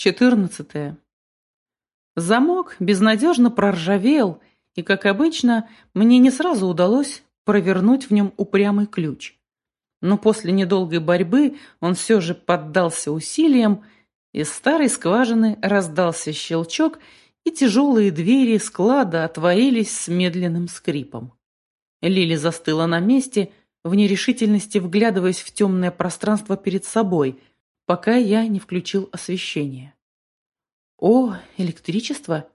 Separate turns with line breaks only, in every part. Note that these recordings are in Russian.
Четырнадцатое. Замок безнадежно проржавел, и, как обычно, мне не сразу удалось провернуть в нем упрямый ключ. Но после недолгой борьбы он все же поддался усилиям, из старой скважины раздался щелчок, и тяжелые двери склада отворились с медленным скрипом. Лили застыла на месте, в нерешительности вглядываясь в темное пространство перед собой – пока я не включил освещение. О, электричество?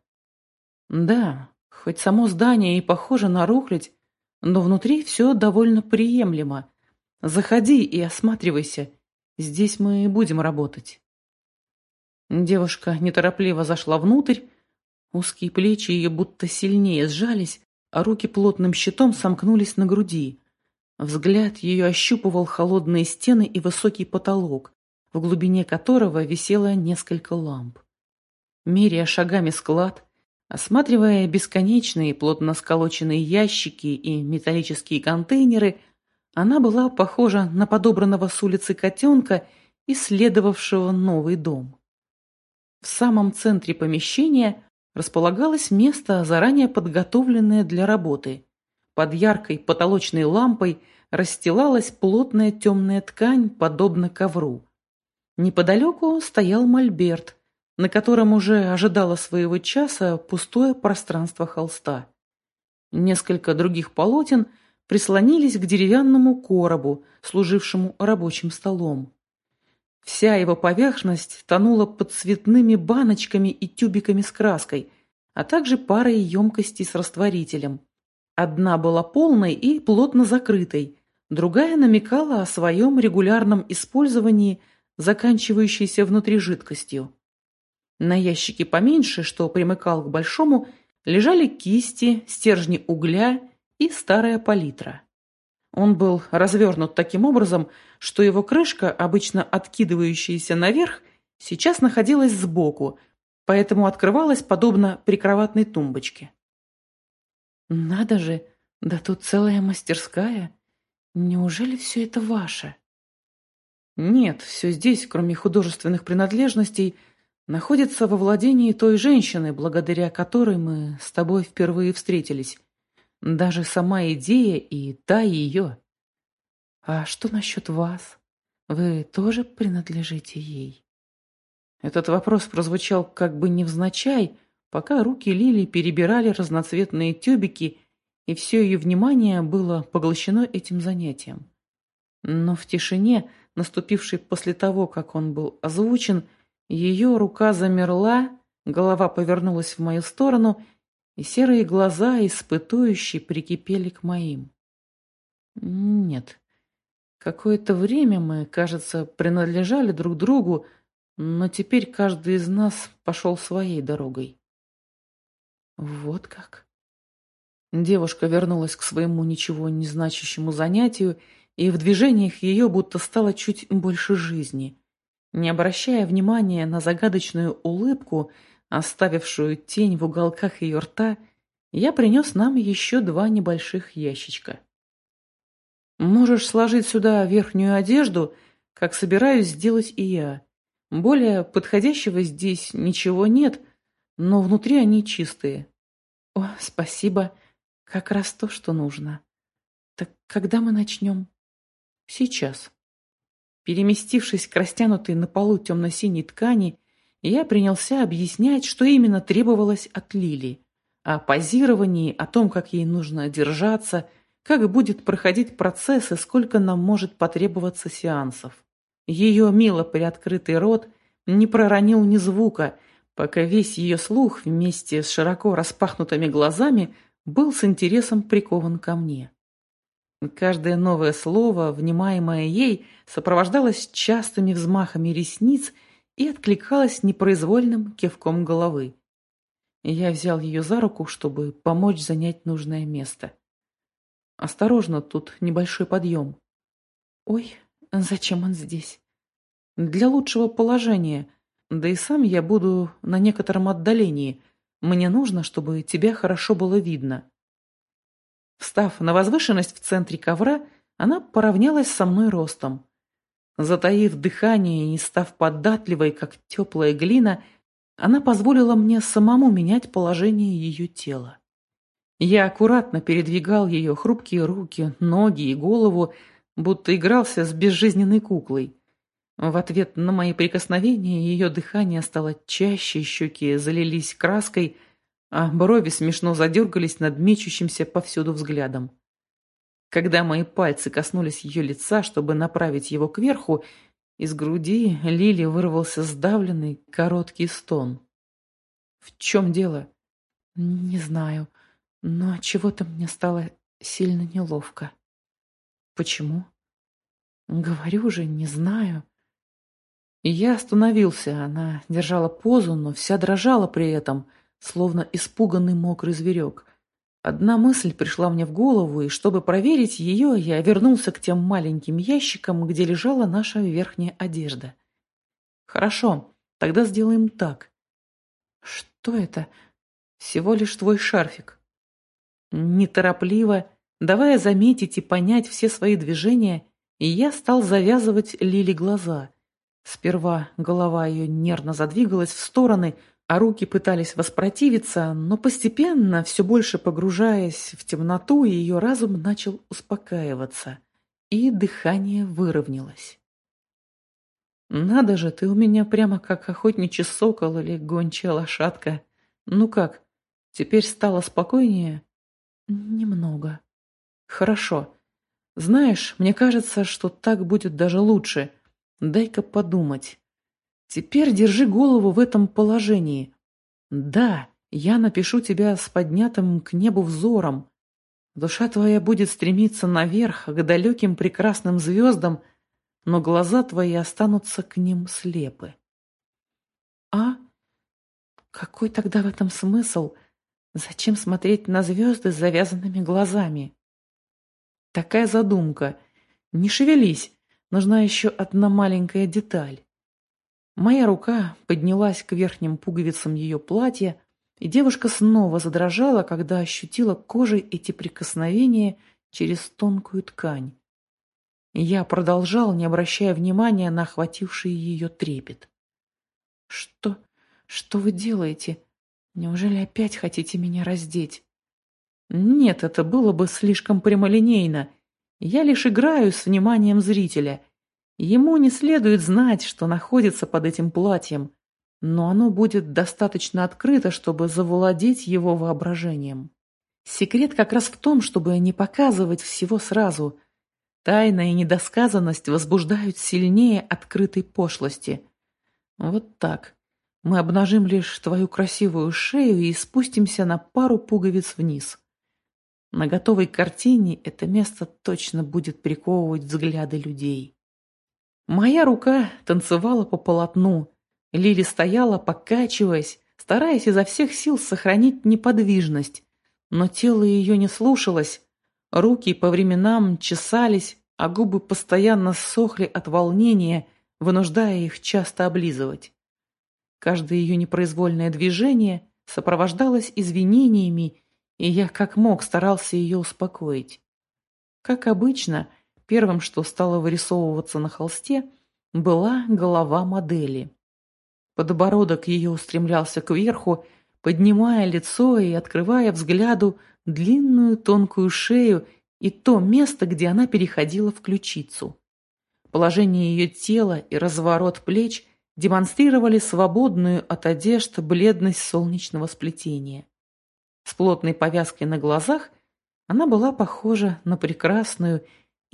Да, хоть само здание и похоже на рухлядь, но внутри все довольно приемлемо. Заходи и осматривайся. Здесь мы и будем работать. Девушка неторопливо зашла внутрь. Узкие плечи ее будто сильнее сжались, а руки плотным щитом сомкнулись на груди. Взгляд ее ощупывал холодные стены и высокий потолок в глубине которого висело несколько ламп. Меряя шагами склад, осматривая бесконечные плотно сколоченные ящики и металлические контейнеры, она была похожа на подобранного с улицы котенка, исследовавшего новый дом. В самом центре помещения располагалось место, заранее подготовленное для работы. Под яркой потолочной лампой расстилалась плотная темная ткань, подобно ковру. Неподалеку стоял мольберт, на котором уже ожидало своего часа пустое пространство холста. Несколько других полотен прислонились к деревянному коробу, служившему рабочим столом. Вся его поверхность тонула под цветными баночками и тюбиками с краской, а также парой емкостей с растворителем. Одна была полной и плотно закрытой, другая намекала о своем регулярном использовании – заканчивающейся внутри жидкостью. На ящике поменьше, что примыкал к большому, лежали кисти, стержни угля и старая палитра. Он был развернут таким образом, что его крышка, обычно откидывающаяся наверх, сейчас находилась сбоку, поэтому открывалась подобно прикроватной тумбочке. «Надо же, да тут целая мастерская. Неужели все это ваше?» Нет, все здесь, кроме художественных принадлежностей, находится во владении той женщины, благодаря которой мы с тобой впервые встретились. Даже сама идея и та ее. А что насчет вас? Вы тоже принадлежите ей? Этот вопрос прозвучал как бы невзначай, пока руки Лили перебирали разноцветные тюбики, и все ее внимание было поглощено этим занятием. Но в тишине наступившей после того, как он был озвучен, ее рука замерла, голова повернулась в мою сторону, и серые глаза, испытующие, прикипели к моим. Нет, какое-то время мы, кажется, принадлежали друг другу, но теперь каждый из нас пошел своей дорогой. Вот как. Девушка вернулась к своему ничего не значащему занятию и в движениях ее будто стало чуть больше жизни. Не обращая внимания на загадочную улыбку, оставившую тень в уголках ее рта, я принес нам еще два небольших ящичка. Можешь сложить сюда верхнюю одежду, как собираюсь сделать и я. Более подходящего здесь ничего нет, но внутри они чистые. О, спасибо, как раз то, что нужно. Так когда мы начнем? Сейчас. Переместившись к растянутой на полу темно-синей ткани, я принялся объяснять, что именно требовалось от Лили. О позировании, о том, как ей нужно держаться, как будет проходить процесс и сколько нам может потребоваться сеансов. Ее мило приоткрытый рот не проронил ни звука, пока весь ее слух вместе с широко распахнутыми глазами был с интересом прикован ко мне. Каждое новое слово, внимаемое ей, сопровождалось частыми взмахами ресниц и откликалось непроизвольным кивком головы. Я взял ее за руку, чтобы помочь занять нужное место. Осторожно, тут небольшой подъем. Ой, зачем он здесь? Для лучшего положения. Да и сам я буду на некотором отдалении. Мне нужно, чтобы тебя хорошо было видно. Встав на возвышенность в центре ковра, она поравнялась со мной ростом. Затаив дыхание и став податливой, как теплая глина, она позволила мне самому менять положение ее тела. Я аккуратно передвигал ее хрупкие руки, ноги и голову, будто игрался с безжизненной куклой. В ответ на мои прикосновения ее дыхание стало чаще, щеки залились краской, а брови смешно задергались над мечущимся повсюду взглядом. Когда мои пальцы коснулись ее лица, чтобы направить его кверху, из груди Лили вырвался сдавленный короткий стон. «В чем дело?» «Не знаю, но чего-то мне стало сильно неловко». «Почему?» «Говорю же, не знаю». И я остановился. Она держала позу, но вся дрожала при этом, словно испуганный мокрый зверек. Одна мысль пришла мне в голову, и чтобы проверить ее, я вернулся к тем маленьким ящикам, где лежала наша верхняя одежда. «Хорошо, тогда сделаем так». «Что это?» «Всего лишь твой шарфик». Неторопливо, давая заметить и понять все свои движения, я стал завязывать Лили глаза. Сперва голова ее нервно задвигалась в стороны, а руки пытались воспротивиться, но постепенно, все больше погружаясь в темноту, ее разум начал успокаиваться, и дыхание выровнялось. «Надо же, ты у меня прямо как охотничий сокол или гончая лошадка. Ну как, теперь стало спокойнее?» «Немного». «Хорошо. Знаешь, мне кажется, что так будет даже лучше». Дай-ка подумать. Теперь держи голову в этом положении. Да, я напишу тебя с поднятым к небу взором. Душа твоя будет стремиться наверх, к далеким прекрасным звездам, но глаза твои останутся к ним слепы. А? Какой тогда в этом смысл? Зачем смотреть на звезды с завязанными глазами? Такая задумка. Не шевелись, нужна еще одна маленькая деталь. Моя рука поднялась к верхним пуговицам ее платья, и девушка снова задрожала, когда ощутила кожей эти прикосновения через тонкую ткань. Я продолжал, не обращая внимания на охвативший ее трепет. «Что? Что вы делаете? Неужели опять хотите меня раздеть?» «Нет, это было бы слишком прямолинейно. Я лишь играю с вниманием зрителя. Ему не следует знать, что находится под этим платьем, но оно будет достаточно открыто, чтобы завладеть его воображением. Секрет как раз в том, чтобы не показывать всего сразу. Тайна и недосказанность возбуждают сильнее открытой пошлости. Вот так. Мы обнажим лишь твою красивую шею и спустимся на пару пуговиц вниз. На готовой картине это место точно будет приковывать взгляды людей. Моя рука танцевала по полотну. Лили стояла, покачиваясь, стараясь изо всех сил сохранить неподвижность. Но тело ее не слушалось. Руки по временам чесались, а губы постоянно сохли от волнения, вынуждая их часто облизывать. Каждое ее непроизвольное движение сопровождалось извинениями и я как мог старался ее успокоить. Как обычно, первым, что стало вырисовываться на холсте, была голова модели. Подбородок ее устремлялся кверху, поднимая лицо и открывая взгляду длинную тонкую шею и то место, где она переходила в ключицу. Положение ее тела и разворот плеч демонстрировали свободную от одежд бледность солнечного сплетения. С плотной повязкой на глазах она была похожа на прекрасную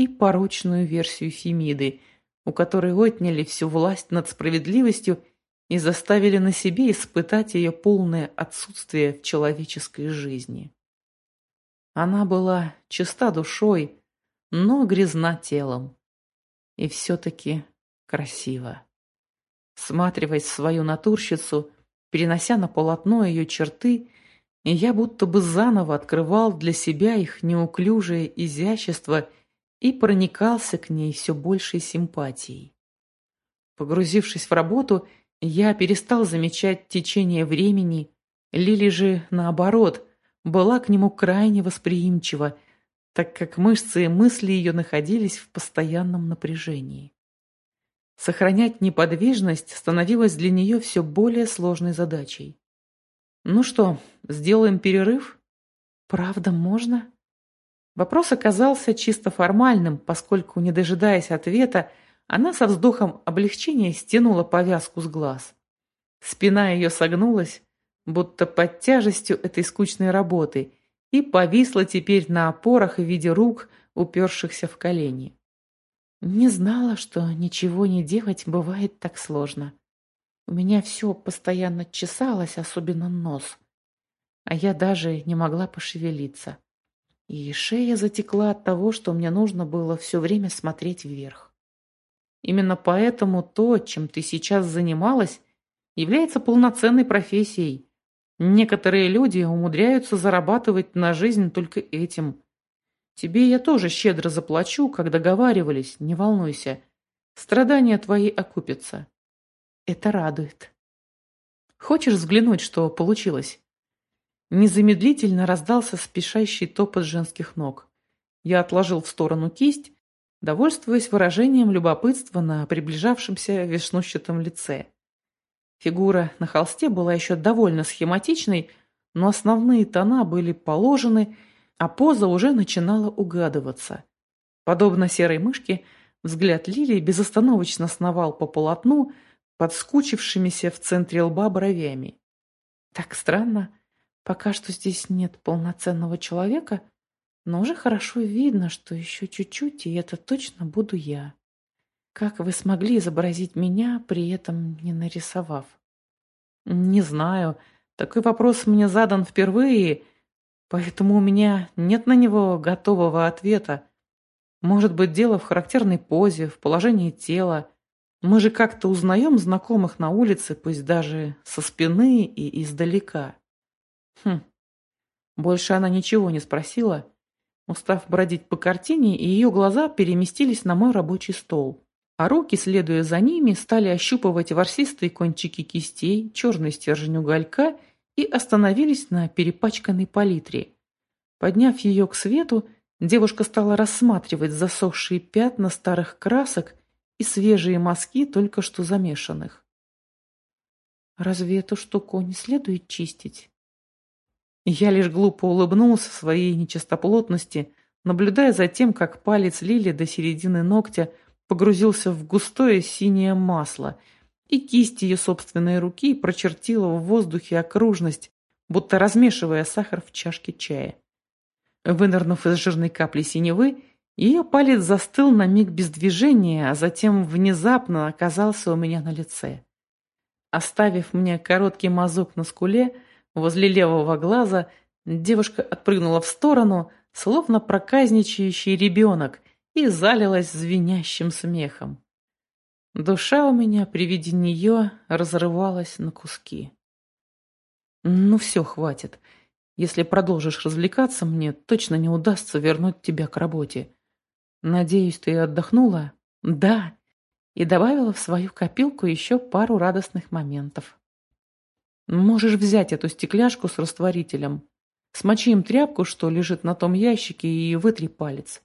и порочную версию Фемиды, у которой отняли всю власть над справедливостью и заставили на себе испытать ее полное отсутствие в человеческой жизни. Она была чиста душой, но грязна телом. И все-таки красиво. Сматриваясь в свою натурщицу, перенося на полотно ее черты, я будто бы заново открывал для себя их неуклюжее изящество и проникался к ней все большей симпатией. Погрузившись в работу, я перестал замечать течение времени, Лили же, наоборот, была к нему крайне восприимчива, так как мышцы и мысли ее находились в постоянном напряжении. Сохранять неподвижность становилось для нее все более сложной задачей. «Ну что, сделаем перерыв?» «Правда, можно?» Вопрос оказался чисто формальным, поскольку, не дожидаясь ответа, она со вздохом облегчения стянула повязку с глаз. Спина ее согнулась, будто под тяжестью этой скучной работы, и повисла теперь на опорах в виде рук, упершихся в колени. Не знала, что ничего не делать бывает так сложно. У меня все постоянно чесалось, особенно нос. А я даже не могла пошевелиться. И шея затекла от того, что мне нужно было все время смотреть вверх. Именно поэтому то, чем ты сейчас занималась, является полноценной профессией. Некоторые люди умудряются зарабатывать на жизнь только этим. Тебе я тоже щедро заплачу, как договаривались, не волнуйся. Страдания твои окупятся. Это радует. Хочешь взглянуть, что получилось? Незамедлительно раздался спешащий топот женских ног. Я отложил в сторону кисть, довольствуясь выражением любопытства на приближавшемся веснущатом лице. Фигура на холсте была еще довольно схематичной, но основные тона были положены а поза уже начинала угадываться. Подобно серой мышке, взгляд Лилии безостановочно сновал по полотну, подскучившимися в центре лба бровями. Так странно. Пока что здесь нет полноценного человека, но уже хорошо видно, что еще чуть-чуть, и это точно буду я. Как вы смогли изобразить меня, при этом не нарисовав? Не знаю. Такой вопрос мне задан впервые, Поэтому у меня нет на него готового ответа. Может быть, дело в характерной позе, в положении тела. Мы же как-то узнаем знакомых на улице, пусть даже со спины и издалека. Хм. Больше она ничего не спросила. Устав бродить по картине, и ее глаза переместились на мой рабочий стол. А руки, следуя за ними, стали ощупывать ворсистые кончики кистей, черный стержень уголька — и остановились на перепачканной палитре. Подняв ее к свету, девушка стала рассматривать засохшие пятна старых красок и свежие мазки только что замешанных. «Разве эту штуку не следует чистить?» Я лишь глупо улыбнулся своей нечистоплотности, наблюдая за тем, как палец Лили до середины ногтя погрузился в густое синее масло – и кисть ее собственной руки прочертила в воздухе окружность, будто размешивая сахар в чашке чая. Вынырнув из жирной капли синевы, ее палец застыл на миг без движения, а затем внезапно оказался у меня на лице. Оставив мне короткий мазок на скуле, возле левого глаза, девушка отпрыгнула в сторону, словно проказничающий ребенок, и залилась звенящим смехом. Душа у меня при виде нее разрывалась на куски. Ну все, хватит. Если продолжишь развлекаться, мне точно не удастся вернуть тебя к работе. Надеюсь, ты отдохнула? Да. И добавила в свою копилку еще пару радостных моментов. Можешь взять эту стекляшку с растворителем. Смочи им тряпку, что лежит на том ящике, и вытри палец.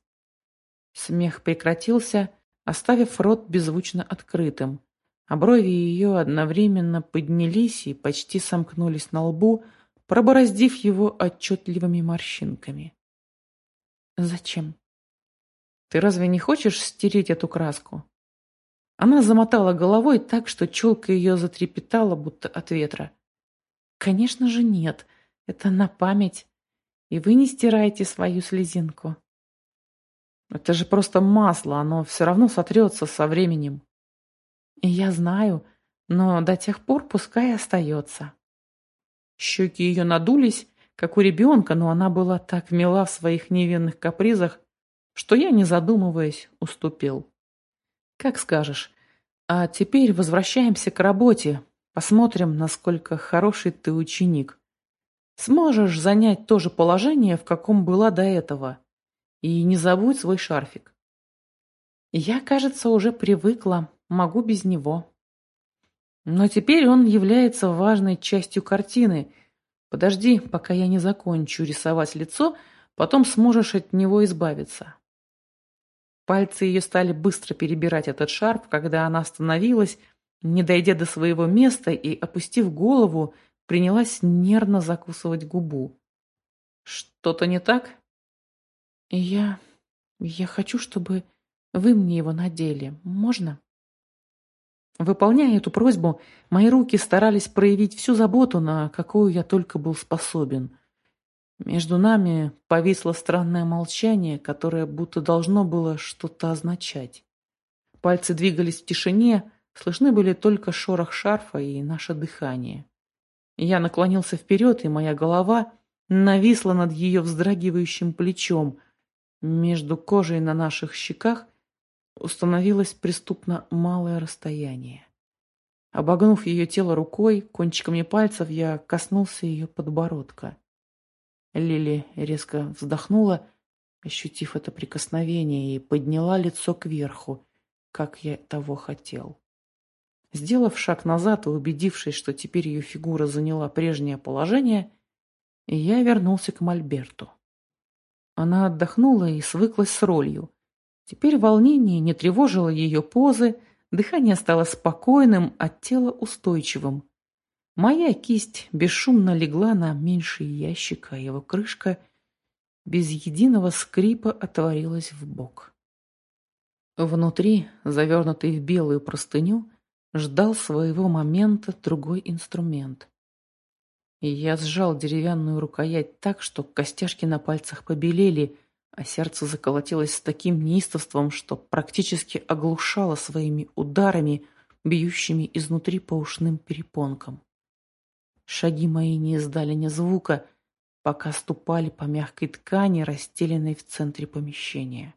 Смех прекратился, оставив рот беззвучно открытым, а брови ее одновременно поднялись и почти сомкнулись на лбу, пробороздив его отчетливыми морщинками. «Зачем? Ты разве не хочешь стереть эту краску?» Она замотала головой так, что челка ее затрепетала, будто от ветра. «Конечно же нет. Это на память. И вы не стираете свою слезинку. Это же просто масло, оно все равно сотрется со временем. И я знаю, но до тех пор пускай остается. Щеки ее надулись, как у ребенка, но она была так мила в своих невинных капризах, что я, не задумываясь, уступил. Как скажешь. А теперь возвращаемся к работе. Посмотрим, насколько хороший ты ученик. Сможешь занять то же положение, в каком была до этого. И не забудь свой шарфик. Я, кажется, уже привыкла, могу без него. Но теперь он является важной частью картины. Подожди, пока я не закончу рисовать лицо, потом сможешь от него избавиться. Пальцы ее стали быстро перебирать этот шарф, когда она остановилась, не дойдя до своего места и, опустив голову, принялась нервно закусывать губу. «Что-то не так?» «Я... я хочу, чтобы вы мне его надели. Можно?» Выполняя эту просьбу, мои руки старались проявить всю заботу, на какую я только был способен. Между нами повисло странное молчание, которое будто должно было что-то означать. Пальцы двигались в тишине, слышны были только шорох шарфа и наше дыхание. Я наклонился вперед, и моя голова нависла над ее вздрагивающим плечом. Между кожей на наших щеках установилось преступно малое расстояние. Обогнув ее тело рукой, кончиками пальцев я коснулся ее подбородка. Лили резко вздохнула, ощутив это прикосновение, и подняла лицо кверху, как я того хотел. Сделав шаг назад и убедившись, что теперь ее фигура заняла прежнее положение, я вернулся к Мольберту. Она отдохнула и свыклась с ролью. Теперь волнение не тревожило ее позы, дыхание стало спокойным, а тело устойчивым. Моя кисть бесшумно легла на меньший ящик, а его крышка без единого скрипа отворилась в бок. Внутри, завернутый в белую простыню, ждал своего момента другой инструмент. И я сжал деревянную рукоять так, что костяшки на пальцах побелели, а сердце заколотилось с таким неистовством, что практически оглушало своими ударами, бьющими изнутри по ушным перепонкам. Шаги мои не издали ни звука, пока ступали по мягкой ткани, расстеленной в центре помещения.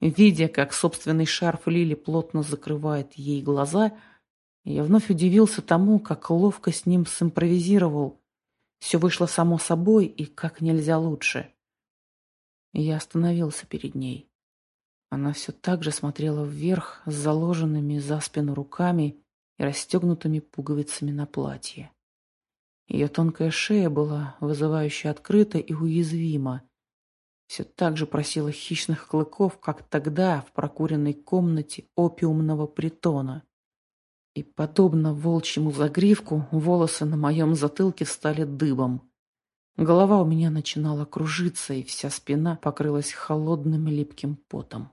Видя, как собственный шарф Лили плотно закрывает ей глаза, я вновь удивился тому, как ловко с ним симпровизировал. Все вышло само собой и как нельзя лучше. Я остановился перед ней. Она все так же смотрела вверх с заложенными за спину руками и расстегнутыми пуговицами на платье. Ее тонкая шея была вызывающе открыта и уязвима. Все так же просила хищных клыков, как тогда в прокуренной комнате опиумного притона. И, подобно волчьему загривку, волосы на моем затылке стали дыбом. Голова у меня начинала кружиться, и вся спина покрылась холодным липким потом.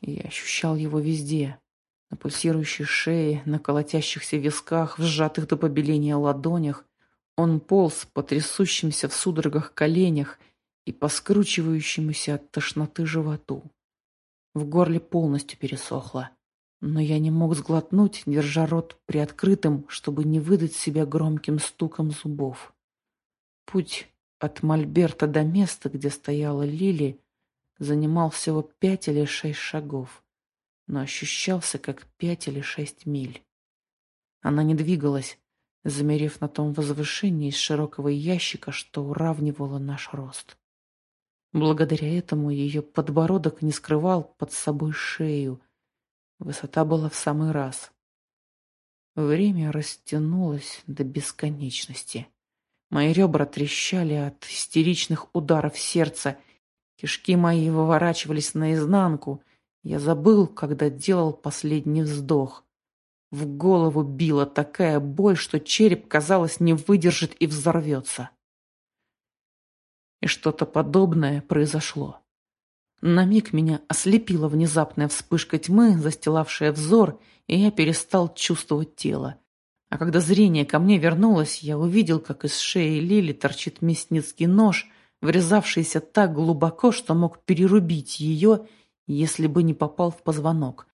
Я ощущал его везде. На пульсирующей шее, на колотящихся висках, в сжатых до побеления ладонях. Он полз по трясущимся в судорогах коленях и по скручивающемуся от тошноты животу. В горле полностью пересохло. Но я не мог сглотнуть, держа рот приоткрытым, чтобы не выдать себя громким стуком зубов. Путь от Мольберта до места, где стояла Лили, занимал всего пять или шесть шагов, но ощущался как пять или шесть миль. Она не двигалась, замерев на том возвышении из широкого ящика, что уравнивало наш рост. Благодаря этому ее подбородок не скрывал под собой шею. Высота была в самый раз. Время растянулось до бесконечности. Мои ребра трещали от истеричных ударов сердца. Кишки мои выворачивались наизнанку. Я забыл, когда делал последний вздох. В голову била такая боль, что череп, казалось, не выдержит и взорвется. И что-то подобное произошло. На миг меня ослепила внезапная вспышка тьмы, застилавшая взор, и я перестал чувствовать тело. А когда зрение ко мне вернулось, я увидел, как из шеи Лили торчит мясницкий нож, врезавшийся так глубоко, что мог перерубить ее, если бы не попал в позвонок.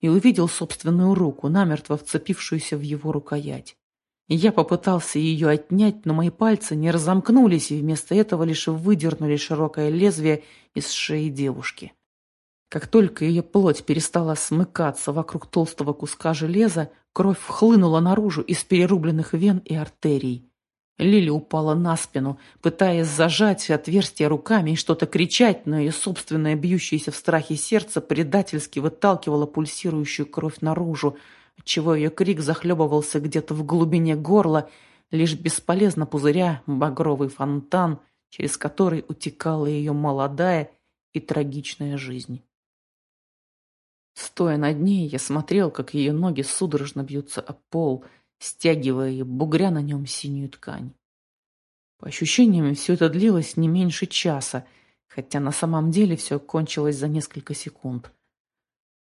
И увидел собственную руку, намертво вцепившуюся в его рукоять. Я попытался ее отнять, но мои пальцы не разомкнулись и вместо этого лишь выдернули широкое лезвие из шеи девушки. Как только ее плоть перестала смыкаться вокруг толстого куска железа, кровь хлынула наружу из перерубленных вен и артерий. Лили упала на спину, пытаясь зажать отверстие руками и что-то кричать, но ее собственное бьющееся в страхе сердце предательски выталкивало пульсирующую кровь наружу, отчего ее крик захлебывался где-то в глубине горла, лишь бесполезно пузыря багровый фонтан, через который утекала ее молодая и трагичная жизнь. Стоя над ней, я смотрел, как ее ноги судорожно бьются об пол, стягивая и бугря на нем синюю ткань. По ощущениям, все это длилось не меньше часа, хотя на самом деле все кончилось за несколько секунд.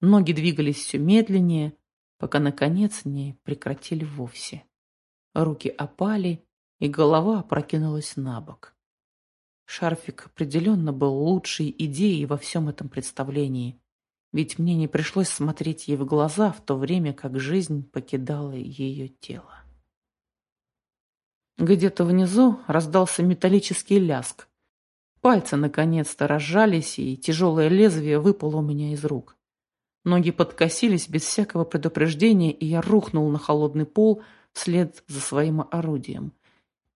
Ноги двигались все медленнее, пока, наконец, не прекратили вовсе. Руки опали, и голова опрокинулась на бок. Шарфик определенно был лучшей идеей во всем этом представлении, ведь мне не пришлось смотреть ей в глаза в то время, как жизнь покидала ее тело. Где-то внизу раздался металлический ляск. Пальцы наконец-то разжались, и тяжелое лезвие выпало у меня из рук. Ноги подкосились без всякого предупреждения, и я рухнул на холодный пол вслед за своим орудием.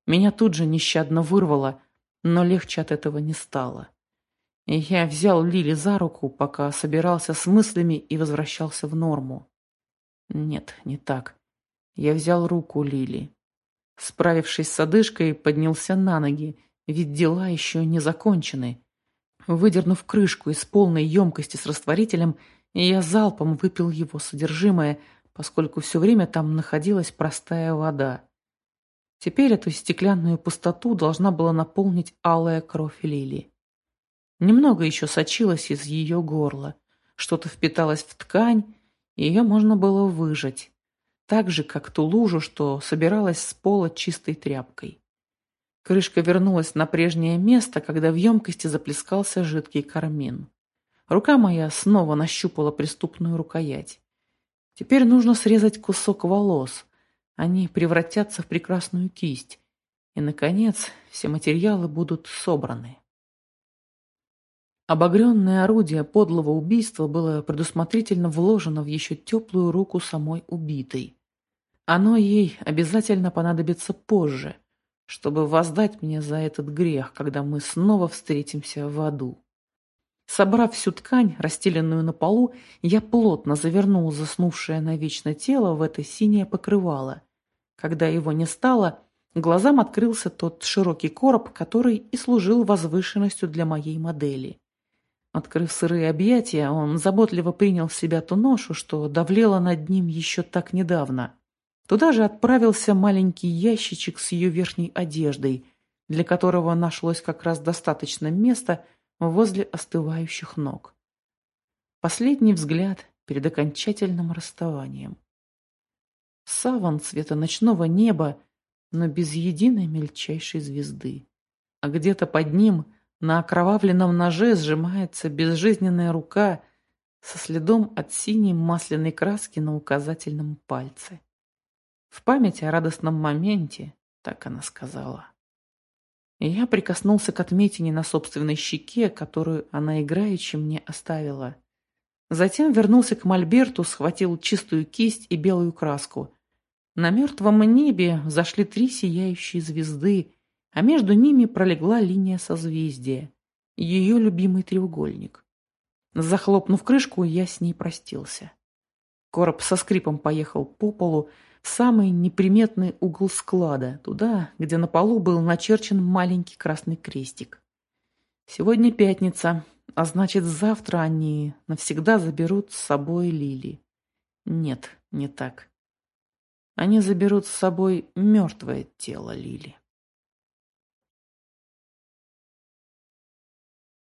Меня тут же нещадно вырвало, но легче от этого не стало. Я взял Лили за руку, пока собирался с мыслями и возвращался в норму. Нет, не так. Я взял руку Лили. Справившись с одышкой, поднялся на ноги, ведь дела еще не закончены. Выдернув крышку из полной емкости с растворителем, я залпом выпил его содержимое, поскольку все время там находилась простая вода. Теперь эту стеклянную пустоту должна была наполнить алая кровь Лили. Немного еще сочилось из ее горла, что-то впиталось в ткань, и ее можно было выжать, так же, как ту лужу, что собиралась с пола чистой тряпкой. Крышка вернулась на прежнее место, когда в емкости заплескался жидкий кармин. Рука моя снова нащупала преступную рукоять. Теперь нужно срезать кусок волос, они превратятся в прекрасную кисть. И, наконец, все материалы будут собраны. Обогренное орудие подлого убийства было предусмотрительно вложено в еще теплую руку самой убитой. Оно ей обязательно понадобится позже, чтобы воздать мне за этот грех, когда мы снова встретимся в аду. Собрав всю ткань, расстеленную на полу, я плотно завернул заснувшее навечно тело в это синее покрывало. Когда его не стало, глазам открылся тот широкий короб, который и служил возвышенностью для моей модели. Открыв сырые объятия, он заботливо принял в себя ту ношу, что давлела над ним еще так недавно. Туда же отправился маленький ящичек с ее верхней одеждой, для которого нашлось как раз достаточно места возле остывающих ног. Последний взгляд перед окончательным расставанием. Саван цвета ночного неба, но без единой мельчайшей звезды. А где-то под ним на окровавленном ноже сжимается безжизненная рука со следом от синей масляной краски на указательном пальце. В память о радостном моменте, так она сказала. Я прикоснулся к отметине на собственной щеке, которую она играючи мне оставила. Затем вернулся к мольберту, схватил чистую кисть и белую краску. На мертвом небе зашли три сияющие звезды, а между ними пролегла линия созвездия, ее любимый треугольник. Захлопнув крышку, я с ней простился. Короб со скрипом поехал по полу, самый неприметный угол склада, туда, где на полу был начерчен маленький красный крестик. Сегодня пятница, а значит, завтра они навсегда заберут с собой Лили. Нет, не так. Они заберут с собой мертвое тело Лили.